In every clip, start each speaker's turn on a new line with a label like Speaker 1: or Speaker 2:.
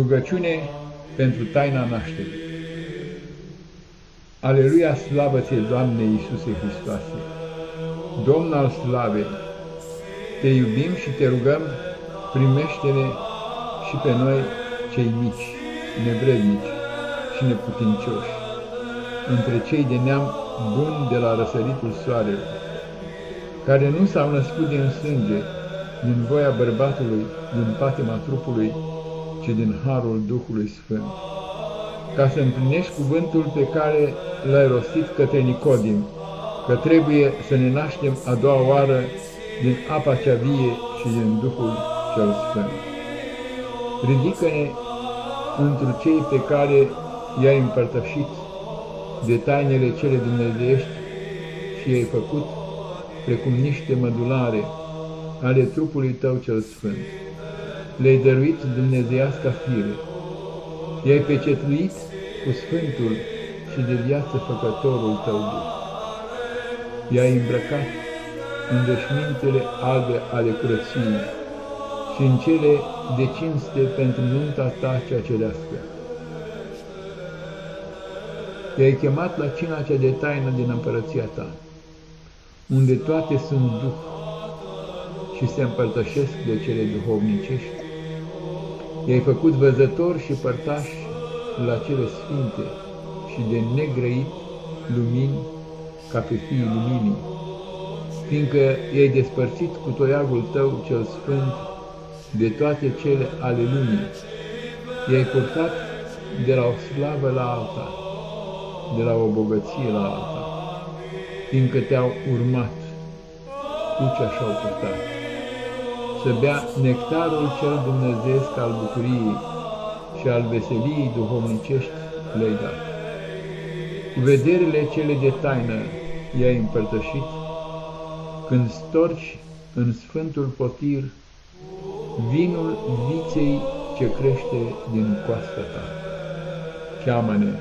Speaker 1: Rugăciune pentru taina nașterii. Aleluia, slavă ție, Doamne Iisuse Hristoase! Domn al slavei, te iubim și te rugăm, primește-ne și pe noi cei mici, nevrednici și neputincioși, între cei de neam bun de la răsăritul soarelui, care nu s-au născut din sânge, din voia bărbatului, din patima trupului, ci din harul Duhului Sfânt. Ca să împlinești cuvântul pe care l-ai rostit către Nicodim, că trebuie să ne naștem a doua oară din apa cea vie și din Duhul cel Sfânt. Ridică-ne într cei pe care i-ai împărtășit de tainele cele dumnezeiești și i-ai făcut precum niște mădulare ale trupului tău cel sfânt. Le-ai dăruit dumnezeiasca fire, i-ai pecetuit cu sfântul și de viață făcătorul tău Duh. I-ai îmbrăcat în veșmintele albe ale curăției și în cele de cinste pentru nunta ta cea cerească. I-ai chemat la cina cea de taină din împărăția ta, unde toate sunt Duh și se împărtășesc de cele duhovnicești. I-ai făcut văzător și părtași la cele sfinte și de negrăit lumini ca pe fiii luminii, fiindcă i-ai despărțit cu toiagul tău cel sfânt de toate cele ale lumii. I-ai purtat de la o slavă la alta, de la o bogăție la alta, fiindcă te-au urmat, cu ce așa-au purtat să bea nectarul cel dumnezeesc al bucuriei și al veseliei duhovnicești le-ai dat. Cu vederile cele de taină i-ai împărtășit, când storci în sfântul potir vinul viței ce crește din coasta ta. Cheamă-ne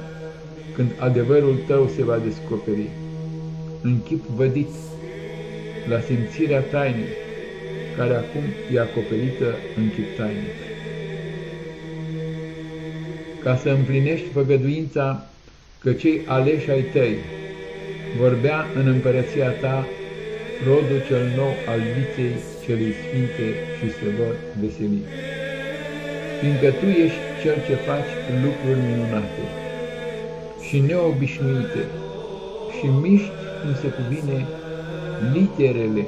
Speaker 1: când adevărul tău se va descoperi, în chip vădit, la simțirea tainei, care acum e acoperită în chip tainic. Ca să împlinești făgăduința că cei aleși ai tăi vorbea în împărăția ta rodul cel nou al viței celei sfinte și se vor veseli. Fiindcă Tu ești Cel ce faci lucruri minunate și neobișnuite și miști cum se cuvine literele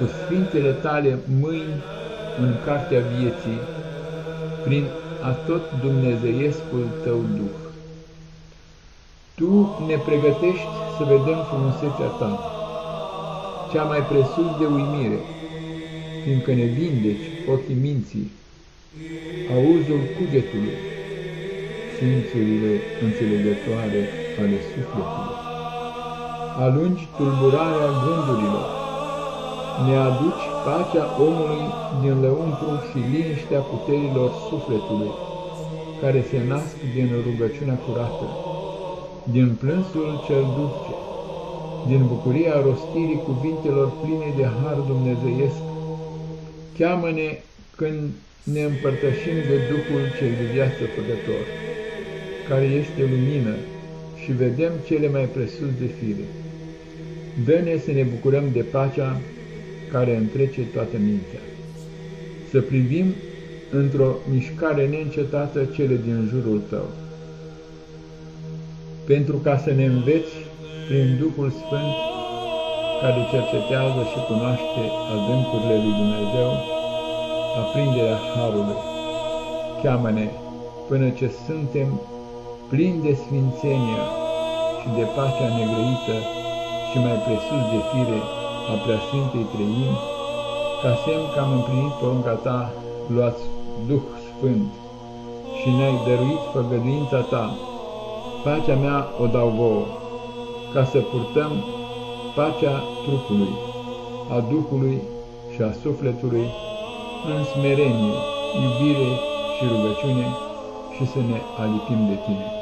Speaker 1: cu sfintele tale mâini în cartea vieții, prin atot dumnezeiescul tău Duh. Tu ne pregătești să vedem frumusețea ta, cea mai presus de uimire, fiindcă ne vindeci ochii minții, auzul cugetului, simțurile înțelegătoare ale sufletului. Alungi tulburarea gândurilor, ne aduci pacea omului din lăuntru și liniștea puterilor sufletului, care se nasc din rugăciunea curată, din plânsul cel dulce, din bucuria rostirii cuvintelor pline de har dumnezeiesc. Cheamă-ne când ne împărtășim de Duhul cel de viață făcător, care este lumină și vedem cele mai presus de fire. Dă-ne să ne bucurăm de pacea care întrece toată mintea. Să privim într-o mișcare neîncetată cele din jurul tău. Pentru ca să ne înveți prin Duhul Sfânt, care cercetează și cunoaște adâncurile lui Dumnezeu, aprinderea Harului. Cheamă-ne până ce suntem plini de sfințenia și de pacea negrăită și mai presus de fire, a Preasfintei Treimi, ca semn că am împlinit porunca ta, luați Duh Sfânt și ne-ai dăruit făgăduința ta. Pacea mea o dau vouă, ca să purtăm pacea trupului, a Duhului și a sufletului, în smerenie, iubire și rugăciune și să ne alipim de tine.